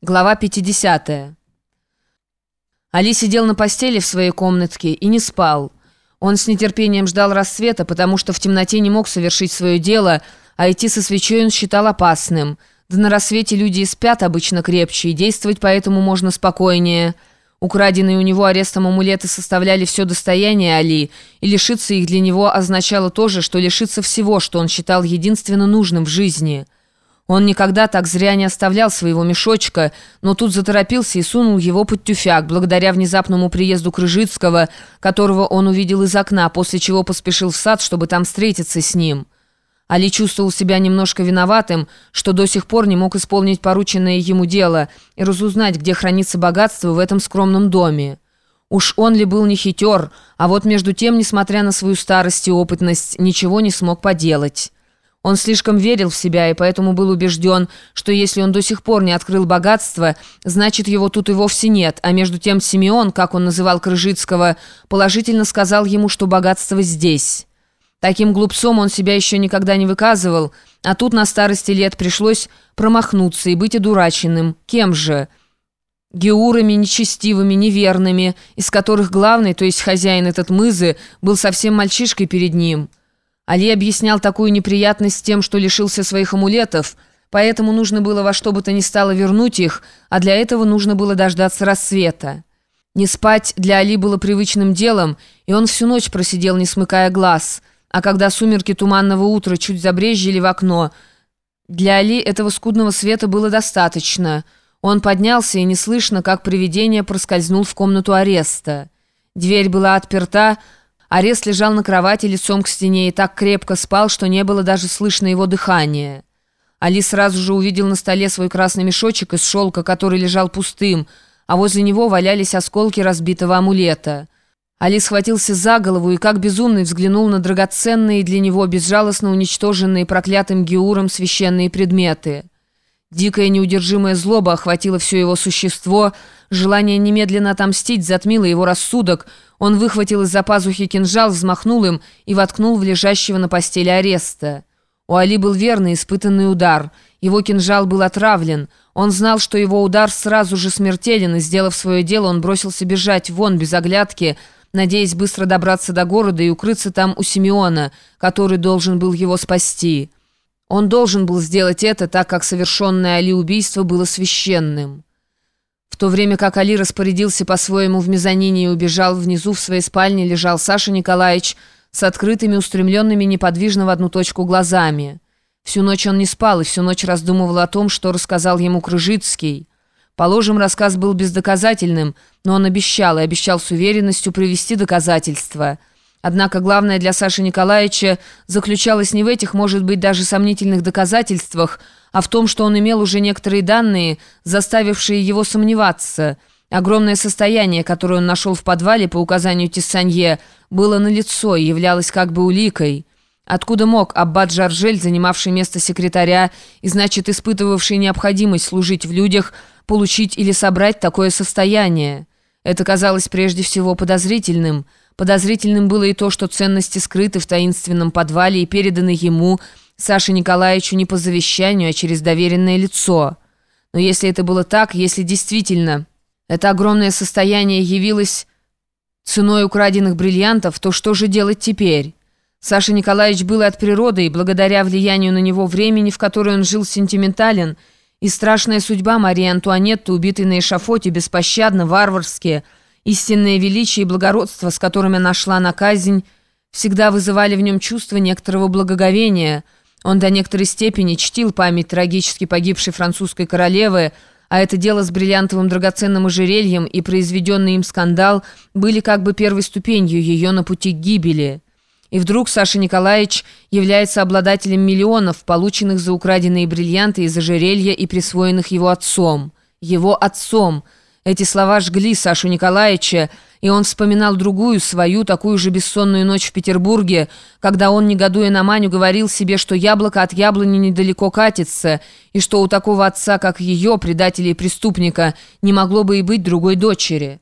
Глава 50. Али сидел на постели в своей комнатке и не спал. Он с нетерпением ждал рассвета, потому что в темноте не мог совершить свое дело, а идти со свечой он считал опасным. Да на рассвете люди и спят обычно крепче, и действовать поэтому можно спокойнее. Украденные у него арестом амулеты составляли все достояние Али, и лишиться их для него означало то же, что лишиться всего, что он считал единственно нужным в жизни – он никогда так зря не оставлял своего мешочка, но тут заторопился и сунул его под тюфяк, благодаря внезапному приезду Крыжицкого, которого он увидел из окна, после чего поспешил в сад, чтобы там встретиться с ним. Али чувствовал себя немножко виноватым, что до сих пор не мог исполнить порученное ему дело и разузнать, где хранится богатство в этом скромном доме. Уж он ли был не хитер, а вот между тем, несмотря на свою старость и опытность, ничего не смог поделать. Он слишком верил в себя и поэтому был убежден, что если он до сих пор не открыл богатство, значит его тут и вовсе нет, а между тем Симеон, как он называл Крыжицкого, положительно сказал ему, что богатство здесь. Таким глупцом он себя еще никогда не выказывал, а тут на старости лет пришлось промахнуться и быть одураченным. Кем же? Геурами, нечестивыми, неверными, из которых главный, то есть хозяин этот мызы, был совсем мальчишкой перед ним». Али объяснял такую неприятность тем, что лишился своих амулетов, поэтому нужно было во что бы то ни стало вернуть их, а для этого нужно было дождаться рассвета. Не спать для Али было привычным делом, и он всю ночь просидел, не смыкая глаз, а когда сумерки туманного утра чуть забрезжили в окно, для Али этого скудного света было достаточно. Он поднялся и неслышно, как привидение, проскользнул в комнату ареста. Дверь была отперта, Арест лежал на кровати лицом к стене и так крепко спал, что не было даже слышно его дыхания. Али сразу же увидел на столе свой красный мешочек из шелка, который лежал пустым, а возле него валялись осколки разбитого амулета. Али схватился за голову и как безумный взглянул на драгоценные для него безжалостно уничтоженные проклятым Геуром священные предметы. Дикая неудержимая злоба охватила все его существо, желание немедленно отомстить затмило его рассудок. Он выхватил из-за пазухи кинжал, взмахнул им и воткнул в лежащего на постели ареста. У Али был верный, испытанный удар. Его кинжал был отравлен. Он знал, что его удар сразу же смертелен, и, сделав свое дело, он бросился бежать вон без оглядки, надеясь быстро добраться до города и укрыться там у Симеона, который должен был его спасти. Он должен был сделать это, так как совершенное Али убийство было священным. В то время как Али распорядился по-своему в мезонине и убежал внизу в своей спальне, лежал Саша Николаевич с открытыми, устремленными неподвижно в одну точку глазами. Всю ночь он не спал и всю ночь раздумывал о том, что рассказал ему Крыжицкий. Положим, рассказ был бездоказательным, но он обещал и обещал с уверенностью привести доказательства – Однако главное для Саши Николаевича заключалось не в этих, может быть, даже сомнительных доказательствах, а в том, что он имел уже некоторые данные, заставившие его сомневаться. Огромное состояние, которое он нашел в подвале по указанию Тессанье, было налицо и являлось как бы уликой. Откуда мог Аббат Жаржель, занимавший место секретаря и, значит, испытывавший необходимость служить в людях, получить или собрать такое состояние? Это казалось прежде всего подозрительным – Подозрительным было и то, что ценности скрыты в таинственном подвале и переданы ему, Саше Николаевичу, не по завещанию, а через доверенное лицо. Но если это было так, если действительно это огромное состояние явилось ценой украденных бриллиантов, то что же делать теперь? Саша Николаевич был от природы, и благодаря влиянию на него времени, в которое он жил сентиментален, и страшная судьба Марии Антуанетты, убитой на эшафоте, беспощадно, варварски – Истинное величие и благородство, с которыми она шла на казнь, всегда вызывали в нем чувство некоторого благоговения. Он до некоторой степени чтил память трагически погибшей французской королевы, а это дело с бриллиантовым драгоценным ожерельем и произведенный им скандал были как бы первой ступенью ее на пути к гибели. И вдруг Саша Николаевич является обладателем миллионов, полученных за украденные бриллианты из ожерелья и присвоенных его отцом. Его отцом – эти слова жгли Сашу Николаевича, и он вспоминал другую, свою, такую же бессонную ночь в Петербурге, когда он, негодуя на Маню, говорил себе, что яблоко от яблони недалеко катится, и что у такого отца, как ее, предателя и преступника, не могло бы и быть другой дочери.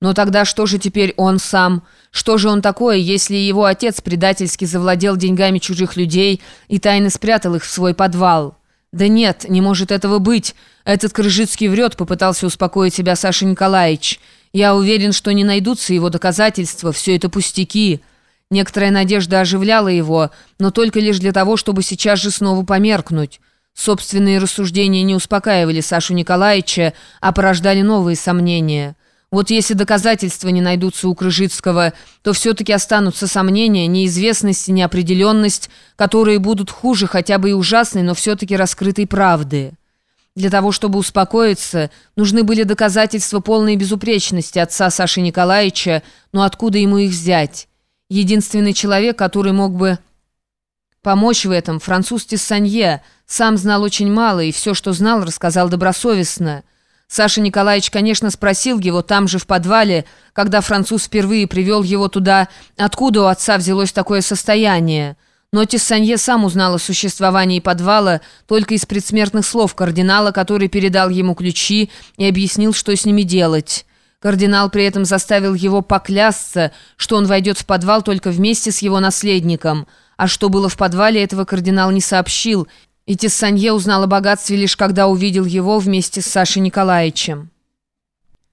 Но тогда что же теперь он сам? Что же он такое, если его отец предательски завладел деньгами чужих людей и тайно спрятал их в свой подвал?» «Да нет, не может этого быть. Этот Крыжицкий врет», — попытался успокоить себя Саша Николаевич. «Я уверен, что не найдутся его доказательства, все это пустяки». Некоторая надежда оживляла его, но только лишь для того, чтобы сейчас же снова померкнуть. Собственные рассуждения не успокаивали Сашу Николаевича, а порождали новые сомнения. Вот если доказательства не найдутся у Крыжицкого, то все-таки останутся сомнения, неизвестность и неопределенность, которые будут хуже хотя бы и ужасной, но все-таки раскрытой правды. Для того, чтобы успокоиться, нужны были доказательства полной безупречности отца Саши Николаевича, но откуда ему их взять? Единственный человек, который мог бы помочь в этом, француз Тессанье, сам знал очень мало и все, что знал, рассказал добросовестно – Саша Николаевич, конечно, спросил его там же в подвале, когда француз впервые привел его туда, откуда у отца взялось такое состояние. Но Тессанье сам узнал о существовании подвала только из предсмертных слов кардинала, который передал ему ключи и объяснил, что с ними делать. Кардинал при этом заставил его поклясться, что он войдет в подвал только вместе с его наследником. А что было в подвале, этого кардинал не сообщил, и Тессанье узнал о богатстве лишь когда увидел его вместе с Сашей Николаевичем.